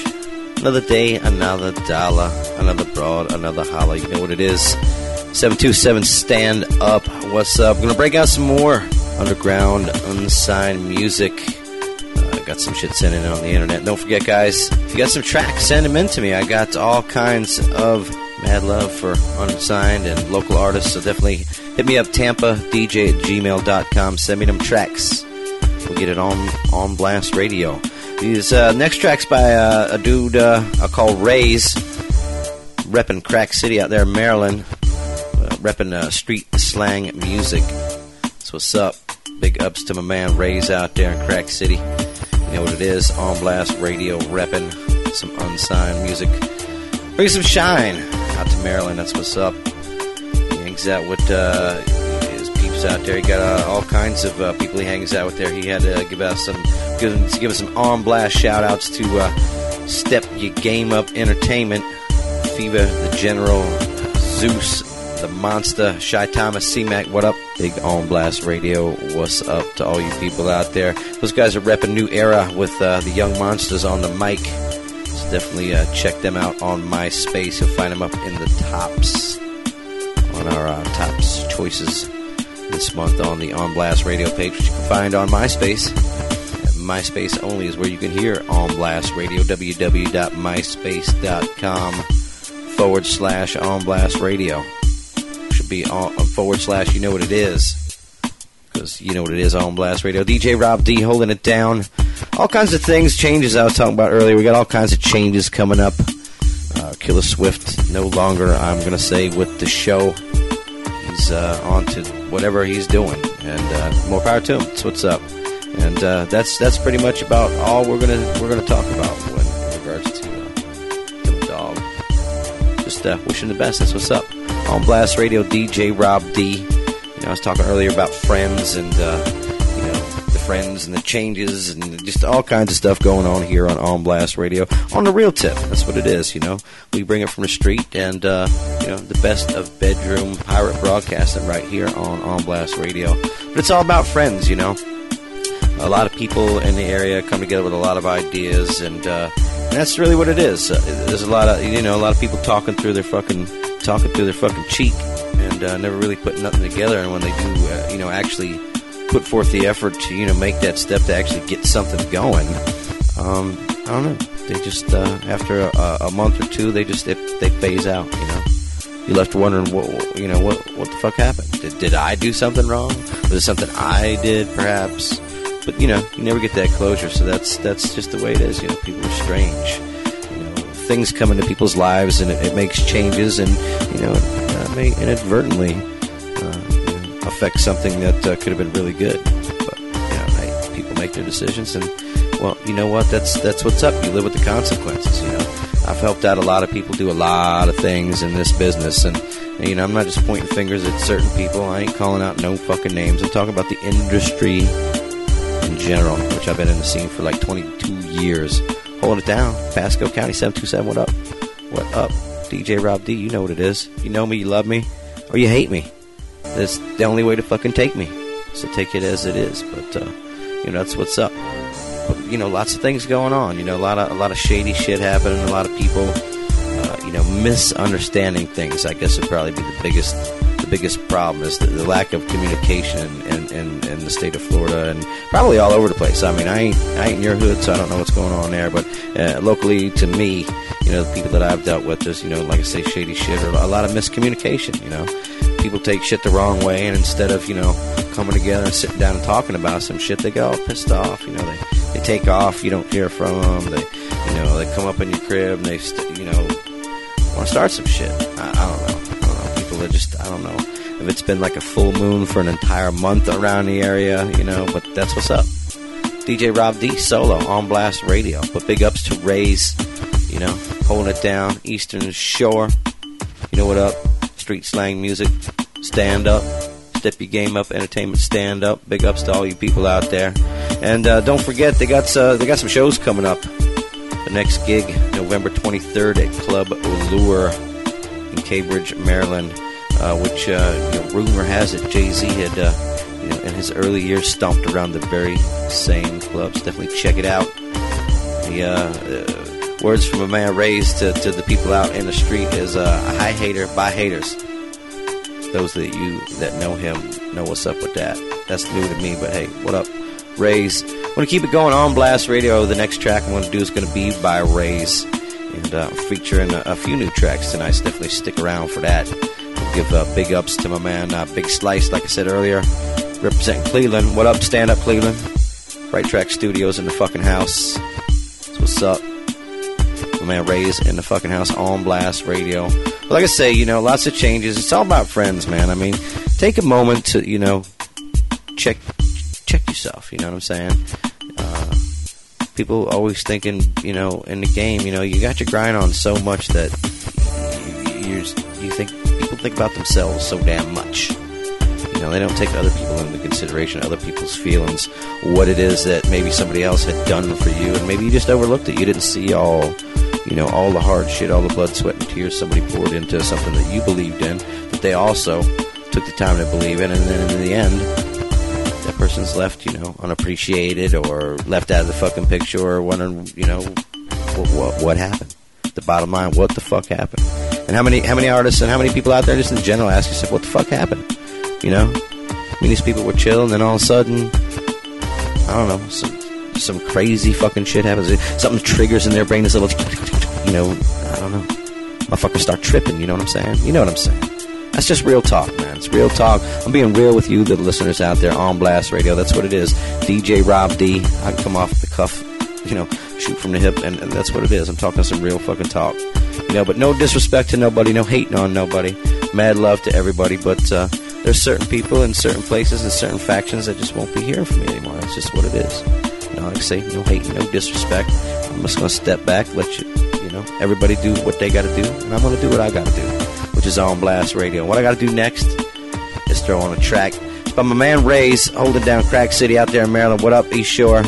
Another day, another dollar, another broad, another holla. You know what it is. 727 Stand Up. What's up? We're Gonna break out some more underground, unsigned music. Got some shit sent in on the internet. Don't forget, guys, if you got some tracks, send them in to me. I got all kinds of mad love for unsigned and local artists, so definitely hit me up, Tampa DJ at gmail.com. Send me them tracks. We'll get it on on Blast Radio. These uh, next tracks by uh, a dude uh, I call Rayz, repping Crack City out there in Maryland, uh, repping uh, street slang music. That's what's up. Big ups to my man Rayz out there in Crack City. You know what it is? On Blast Radio, repping some unsigned music. Bring some shine out to Maryland. That's what's up. Hangs out with uh, his peeps out there. He got uh, all kinds of uh, people he hangs out with there. He had to give us some give, give us some on blast shout outs to uh, Step Your Game Up Entertainment, Fever the General, Zeus the Monster, Shy Thomas, C-Mac, what up? Big On Blast Radio, what's up to all you people out there? Those guys are repping New Era with uh, the Young Monsters on the mic. So definitely uh, check them out on MySpace. You'll find them up in the tops on our uh, tops choices this month on the On Blast Radio page, which you can find on MySpace MySpace only is where you can hear On Blast Radio. www.myspace.com forward slash On Blast Radio. Should be on, uh, forward slash you know what it is. Because you know what it is, On Blast Radio. DJ Rob D holding it down. All kinds of things, changes I was talking about earlier. We got all kinds of changes coming up. Uh, Killer Swift no longer, I'm going to say, with the show. He's uh, on to whatever he's doing, and uh, more power to him. That's what's up. And uh, that's that's pretty much about all we're gonna we're gonna talk about when, in regards to uh, Killer Dog. Just uh, wishing the best. That's what's up. On Blast Radio, DJ Rob D. You know, I was talking earlier about friends and uh, you know the friends and the changes and just all kinds of stuff going on here on On Blast Radio on the real tip. That's what it is. You know, we bring it from the street and uh, you know the best of bedroom pirate broadcasting right here on On Blast Radio. But it's all about friends. You know a lot of people in the area come together with a lot of ideas, and, uh, and that's really what it is. Uh, there's a lot of you know a lot of people talking through their fucking talking through their fucking cheek, and uh, never really putting nothing together. And when they do, uh, you know, actually put forth the effort to you know make that step to actually get something going, um, I don't know. They just uh, after a, a month or two, they just they, they phase out. You know you left wondering what you know what what the fuck happened. Did, did I do something wrong? Was it something I did perhaps? But you know, you never get that closure. So that's that's just the way it is. You know, people are strange. You know, things come into people's lives and it, it makes changes, and you know, uh, may inadvertently uh, you know, affect something that uh, could have been really good. But you know, hey, people make their decisions, and well, you know what? That's that's what's up. You live with the consequences. You know, I've helped out a lot of people do a lot of things in this business, and you know, I'm not just pointing fingers at certain people. I ain't calling out no fucking names. I'm talking about the industry in general, which I've been in the scene for like 22 years. Holding it down. Pasco County 727, what up? What up? DJ Rob D, you know what it is. You know me, you love me, or you hate me. That's the only way to fucking take me. So take it as it is. But, uh, you know, that's what's up. But, you know, lots of things going on. You know, a lot of, a lot of shady shit happening, a lot of people, uh, you know, misunderstanding things, I guess would probably be the biggest biggest problem is the, the lack of communication in, in, in the state of Florida and probably all over the place. I mean, I ain't, I ain't in your hood, so I don't know what's going on there. But uh, locally, to me, you know, the people that I've dealt with, there's, you know, like I say, shady shit or a lot of miscommunication, you know. People take shit the wrong way, and instead of, you know, coming together and sitting down and talking about some shit, they get all pissed off. You know, they, they take off, you don't hear from them. They, you know, they come up in your crib and they, st- you know, want to start some shit. I, I don't just I don't know if it's been like a full moon for an entire month around the area, you know. But that's what's up. DJ Rob D solo on Blast Radio. But big ups to Rayz, you know, holding it down. Eastern Shore, you know what up? Street slang music, stand up, step your game up, entertainment stand up. Big ups to all you people out there. And uh, don't forget they got uh, they got some shows coming up. The next gig, November 23rd at Club Allure in Cambridge, Maryland, which uh, you know, rumor has it Jay Z had uh, you know, in his early years stomped around the very same clubs. Definitely check it out. The uh, words from a man raised to, to the people out in the street is uh, a high hater by haters. Those that you that know him know what's up with that. That's new to me, but hey, what up, Rayz? I'm gonna keep it going on Blast Radio. The next track I'm gonna do is gonna be by Rayz and uh, featuring a, a, few new tracks tonight. So definitely stick around for that. Give uh, big ups to my man, uh, Big Slice, like I said earlier, representing Cleveland. What up, stand up, Cleveland? Right Track Studios in the fucking house. What's up. My man Rayz in the fucking house on Blast Radio. But like I say, you know, lots of changes. It's all about friends, man. I mean, take a moment to, you know, check check yourself. You know what I'm saying? Uh, people always thinking, you know, in the game, you know, you got your grind on so much that you, you, you think think about themselves so damn much. You know, they don't take other people into consideration, other people's feelings, what it is that maybe somebody else had done for you, and maybe you just overlooked it. You didn't see all, you know, all the hard shit, all the blood, sweat, and tears somebody poured into something that you believed in, that they also took the time to believe in, and then in the end, that person's left, you know, unappreciated or left out of the fucking picture or wondering, you know, what, what, what happened. The bottom line, what the fuck happened? And how many how many artists and how many people out there just in general ask yourself, what the fuck happened? You know, I mean, these people were chill, and then all of a sudden, I don't know, some some crazy fucking shit happens. Something triggers in their brain. This little, you know, I don't know. Motherfuckers start tripping. You know what I'm saying? You know what I'm saying? That's just real talk, man. It's real talk. I'm being real with you, the listeners out there on Blast Radio. That's what it is. DJ Rob D. I can come off the cuff, you know, shoot from the hip, and, and that's what it is. I'm talking some real fucking talk. You know, but no disrespect to nobody, no hating on nobody. Mad love to everybody, but uh, there's certain people in certain places and certain factions that just won't be hearing from me anymore. That's just what it is. You know, like I say, no hate, no disrespect. I'm just gonna step back, let you, you know, everybody do what they got to do, and I'm gonna do what I got to do, which is on Blast Radio. What I got to do next is throw on a track. By my man Rayz holding down Crack City out there in Maryland. What up, East Shore?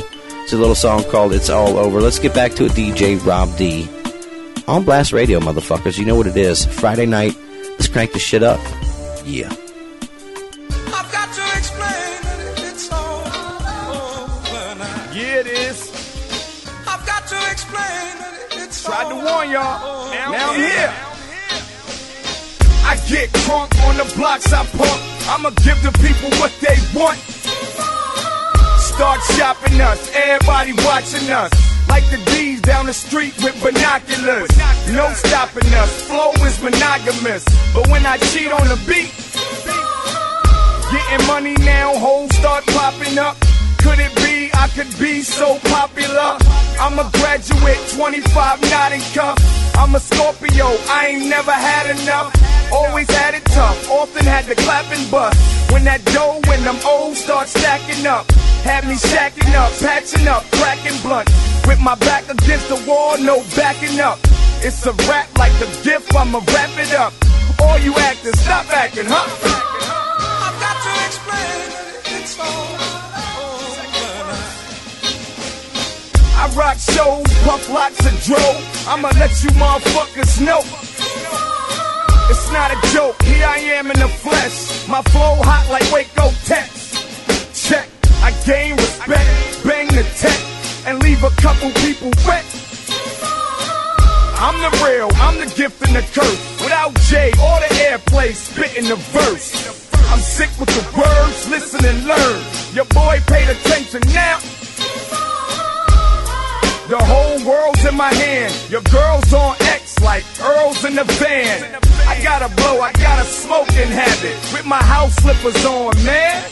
It's a little song called "It's All Over." Let's get back to it. DJ Rob D on Blast Radio, motherfuckers. You know what it is. Friday night. Let's crank this shit up. Yeah. I've got to explain that it's all over. Yeah, it is. I've got to explain that it's Tried to warn y'all. Now, Now I'm I'm here. I get crunk on the blocks I pump. I'ma give the people what they want. Start shopping us, everybody watching us. Like the D's down the street with binoculars. No stopping us, flow is monogamous. But when I cheat on the beat, getting money now, hoes start popping up. Could it be I could be so popular? I'm a graduate, 25 not in cuff. I'm a Scorpio, I ain't never had enough. Always had it tough, often had to clap and bust. When that dough, when them old start stacking up, had me shacking up, patching up, cracking blunt. With my back against the wall, no backing up. It's a rap like a gift, I'ma wrap it up. All you actors, stop acting, huh? I've got to explain that it's all. I rock shows, puff lots of dro. I'ma let you motherfuckers know. It's not a joke, here I am in the flesh. My flow hot like Waco Tex. Check, I gain respect, bang the tech, and leave a couple people wet. I'm the real, I'm the gift and the curse. Without Jay or the airplay, spitting the verse. I'm sick with the words, listen and learn. Your boy paid attention now. The whole world's in my hand. Your girl's on X like Earl's in the van. I gotta blow, I got a smoking habit. With my house slippers on, man.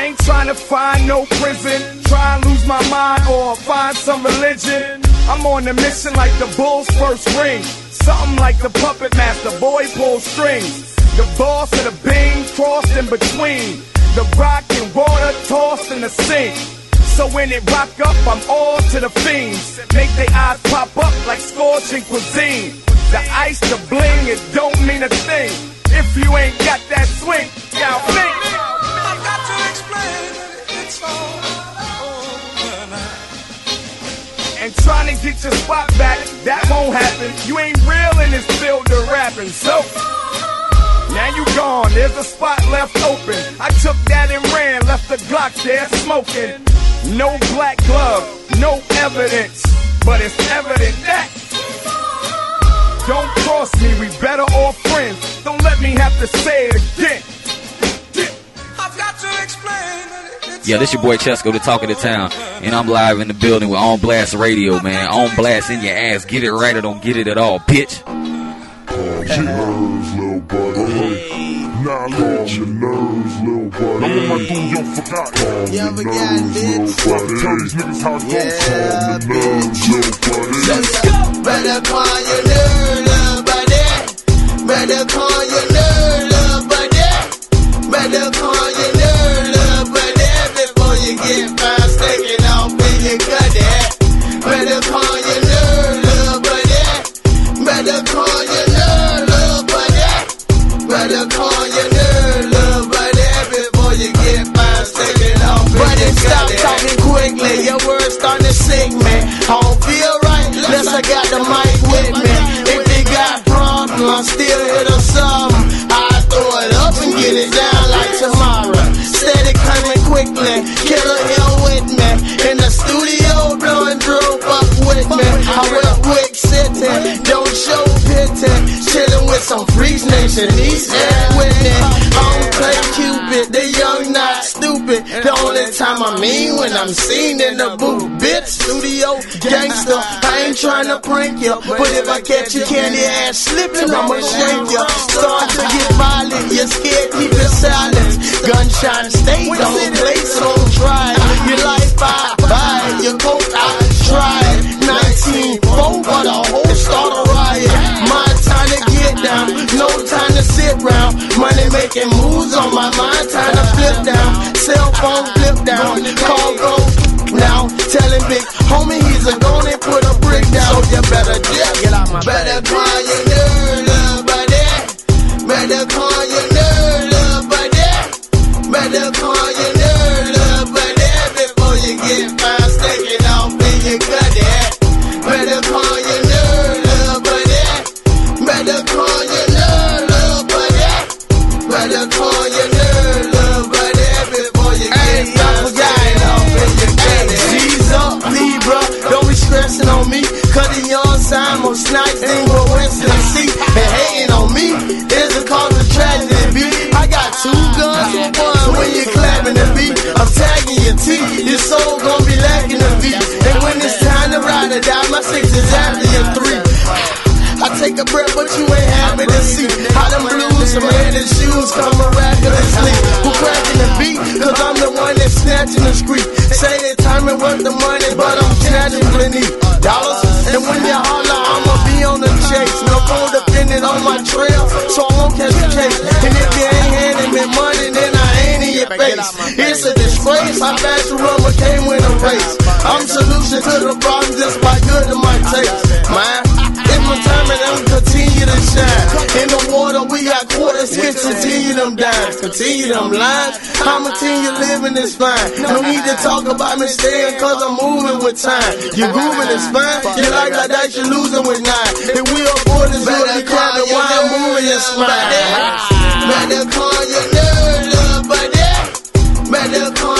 I ain't trying to find no prison. Try and lose my mind or find some religion. I'm on a mission like the bull's first ring. Something like the puppet master, boy pulls strings. The boss of the beam crossed in between. The rock and water tossed in the sink. So when it rock up, I'm all to the fiends. Make they eyes pop up like scorching cuisine. The ice, the bling, it don't mean a thing. If you ain't got that swing, y'all think. And trying to get your spot back, that won't happen. You ain't real in this field of rapping, so. Now you gone, there's a spot left open. I took that and ran, left the Glock there smoking. No black glove, no evidence, but it's evident that. Don't cross me, we better off friends. Don't let me have to say it again. I've got to explain Yeah, this your boy Chesco, the talk of the town, and I'm live in the building with On Blast Radio, man. On Blast in your ass. Get it right or don't get it at all, bitch. Calm your nerves, little buddy. Now let your nerves, little buddy. I'm on my dude, yo, forgot. Calm your nerves, little buddy. Tell these niggas how it goes. Calm your nerves, little buddy. Let's go. Better calm your nerve, little buddy. Better calm your nerve, little buddy. Better calm your nerve, get past taking off in your cutty. Better calm your nerve, little buddy. Better calm your nerve, little buddy. Better calm your nerve, little buddy. Before you get past taking off in Buddy, your stop cutty. talking quickly. Your words starting to sink me. I don't feel right unless I got the mic quick sitting, don't show pity. Chilling with some freaks nation, End with me. I don't play Cupid, the young not stupid. the only time I mean when I'm seen in the booth. Bitch, studio gangster. I ain't trying to prank you, but if I catch you candy ass slipping, I'ma shank you. Start to get violent, you're scared, keep it silent. Gunshot stay, don't play, so don't try. Your life I buy, your coat I try. 19 4 but a whole start a riot. My time to get down, no time to sit round. Money making moves on my mind, time to flip down. Cell phone flip down, call go now. Telling big homie he's a gone and put a brick down. So you better dip, better call your little buddy. Better call to the problem just by good to my taste. Man, it's my time and I'm continue to shine. In the water, we got quarters here, continue them dimes, continue them lines. I'ma continue living this fine. No need to talk about me staying, cause I'm moving with time. You grooving is fine, you like that dice, you're losing with nine. And we aboard this road, you clapping while I'm moving your spine. Better call your nerd, little buddy. Better call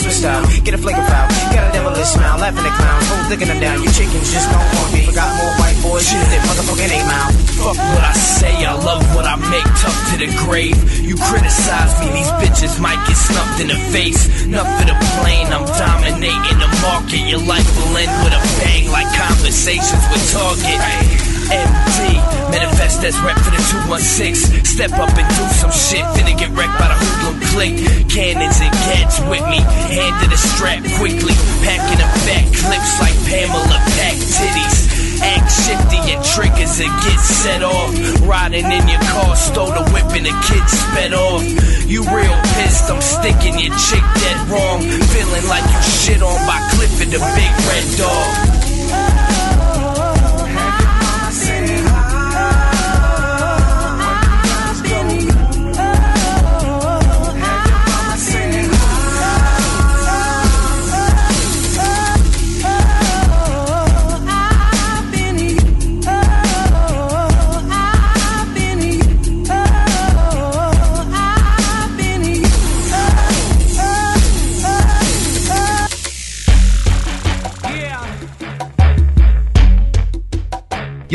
Get a flaking foul. Got a devilish smile, laughing at clowns. Hoes licking them down. You chickens just don't want me. Forgot more white boys than motherfucking eight mile. Fuck what I say, I love what I make, tough to the grave. You criticize me, these bitches might get snuffed in the face. Enough of the plane, I'm dominating the market. Your life will end with a bang like conversations with Target. MD, Manifest that's rep for the 216. Step up and do some shit, then get wrecked by the hoodlum clique. Cannons and cats with me, hand to the strap quickly. Packing a back clips like Pamela Pack titties. Act shifty and triggers and get set off. Riding in your car, stole the whip and the kid sped off. You real pissed, I'm sticking your chick dead wrong. Feeling like you shit on by Clifford the big red dog.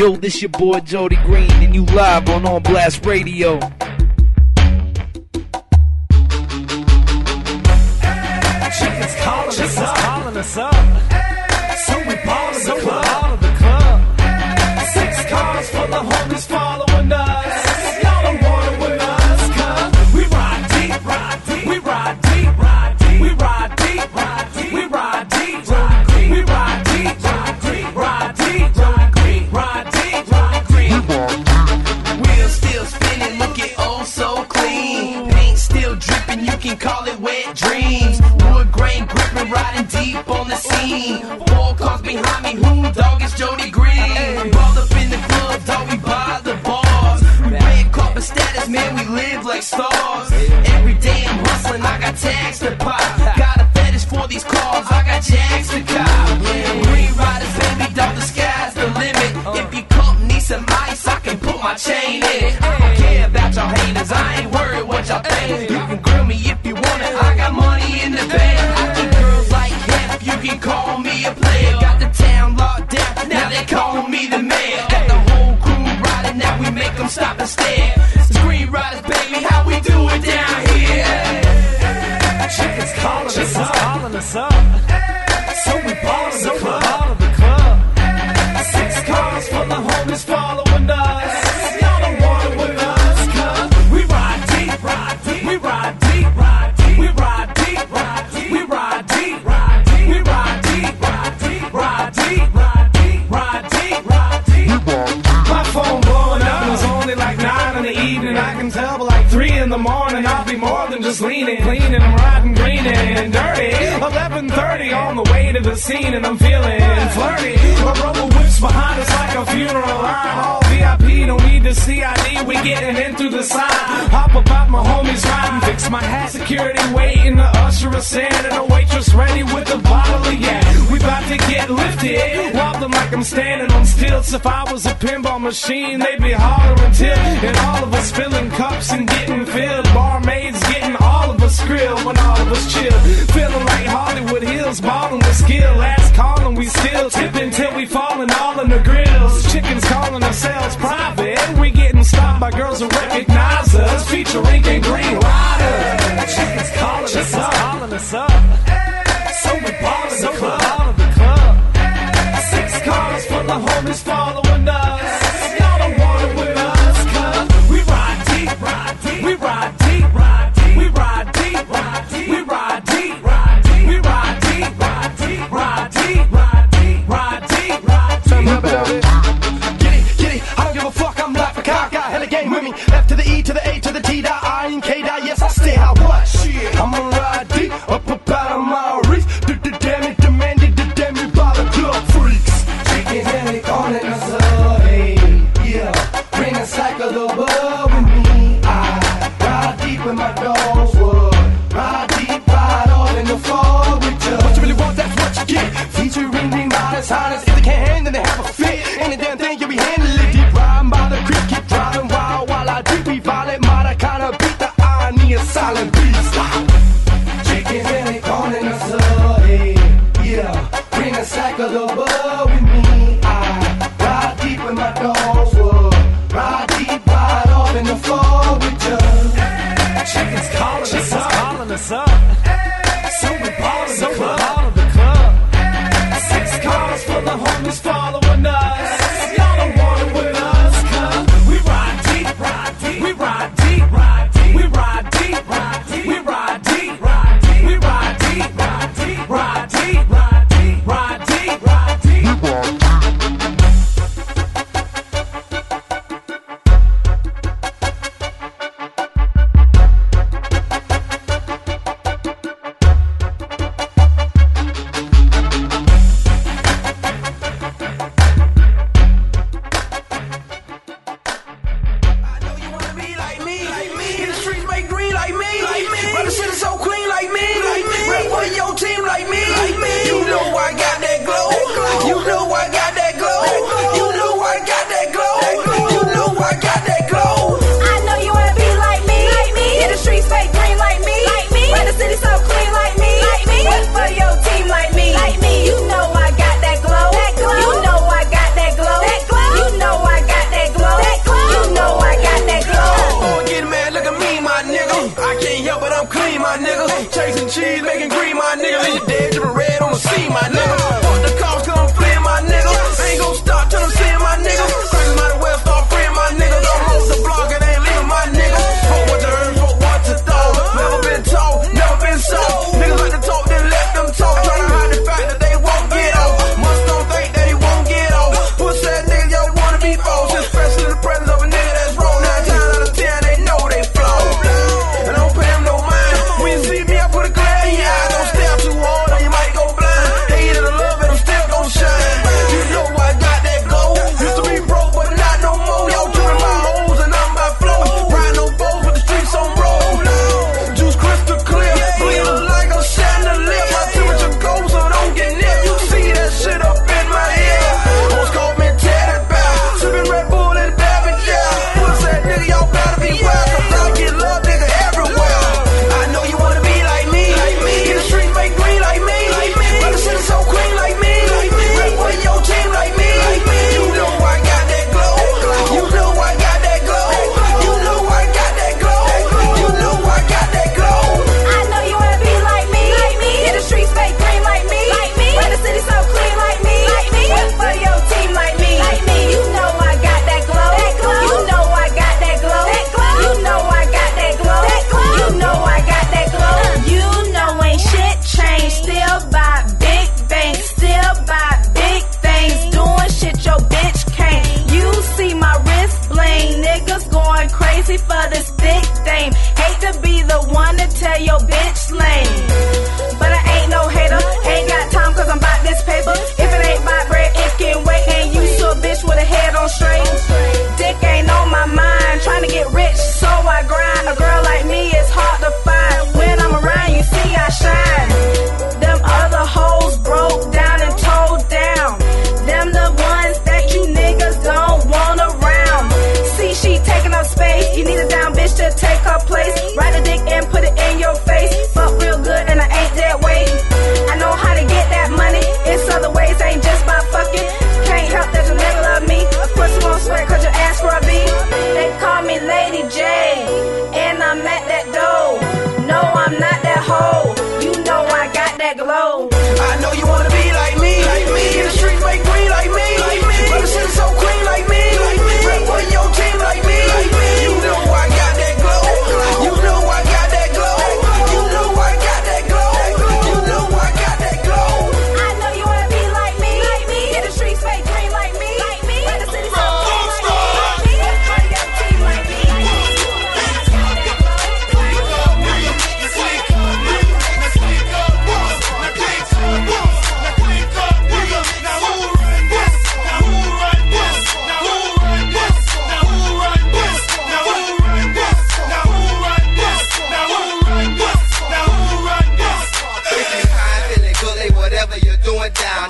Yo, this your boy Jody Green, and you live on On Blast Radio. fucking car. standing on stilts. If I was a pinball machine, they'd be hollering till. And all of us filling cups and getting filled. Barmaids getting all of us grilled when all of us chill. Feeling like Hollywood Hills, balling with skill. Last calling, we still tipping till we falling all in the grills. Chickens calling ourselves private. We getting stopped by girls who recognize us. Featuring and Green Rider. Chickens calling us up. Calling us up.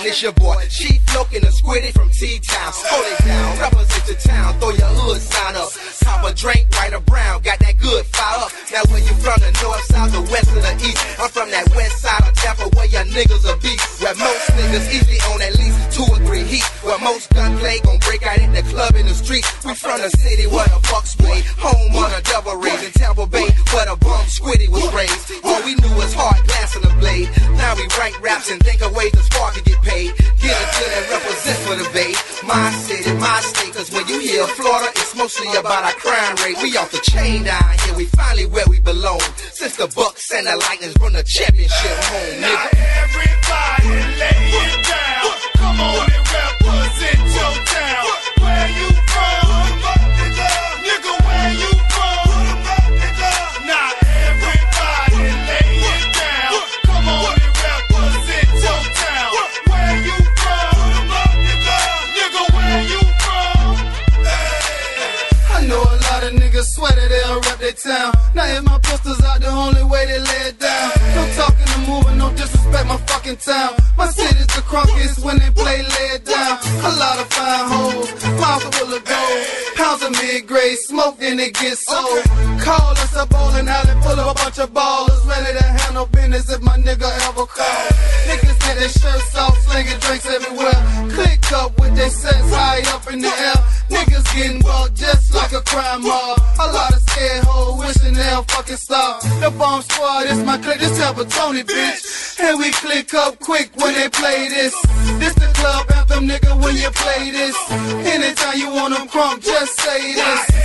It's your boy, Chief Lokin, the squiddy from T-Town. Hold it down, represent the town, throw your hood sign up. Top a drink, white or brown, got that good fire up. Now where you from, the north, south, the west, or the east? I'm from that west side of Tampa where your niggas are beat. Where most niggas easily own at least two or three heat. Where most gunplay gon' break out in the club in the street. We from the city where the bucks play. Home on a double raise in Tampa Bay where the bum squiddy was raised. All we knew was hard glass in the blade. Now we write raps and think of ways to spark and get paid. Get it to and represent for the Bay. My city, my state, cause when you hear Florida, it's mostly about our crime rate. We off the chain down here, we finally where we belong. Since the Bucks and the Lightnings run the championship home, nigga. Everybody lay it down. Come on and represent your town. Where you swear they'll rep their town. Now if my pistols out, the only way they lay it down. No talking and moving, no disrespect my fucking town. My city's the crunkiest when they play lay it down. A lot of fine hoes, mouth full of gold. Pounds of mid-grade smoke, then it gets sold. Call us a bowling alley full of a bunch of ballers. Ready to handle business if my nigga ever call. Niggas get their shirts off, slinging drinks everywhere. Click up with their sets high up in the air. Niggas getting bucked just like a crime mob. A lot of scared hoes wishing they'll fucking stop. The bomb squad is my clique, this Tampa Tony, bitch. And we click up quick when they play this. This the club anthem, nigga, when you play this. Anytime you want them crunk, just say this.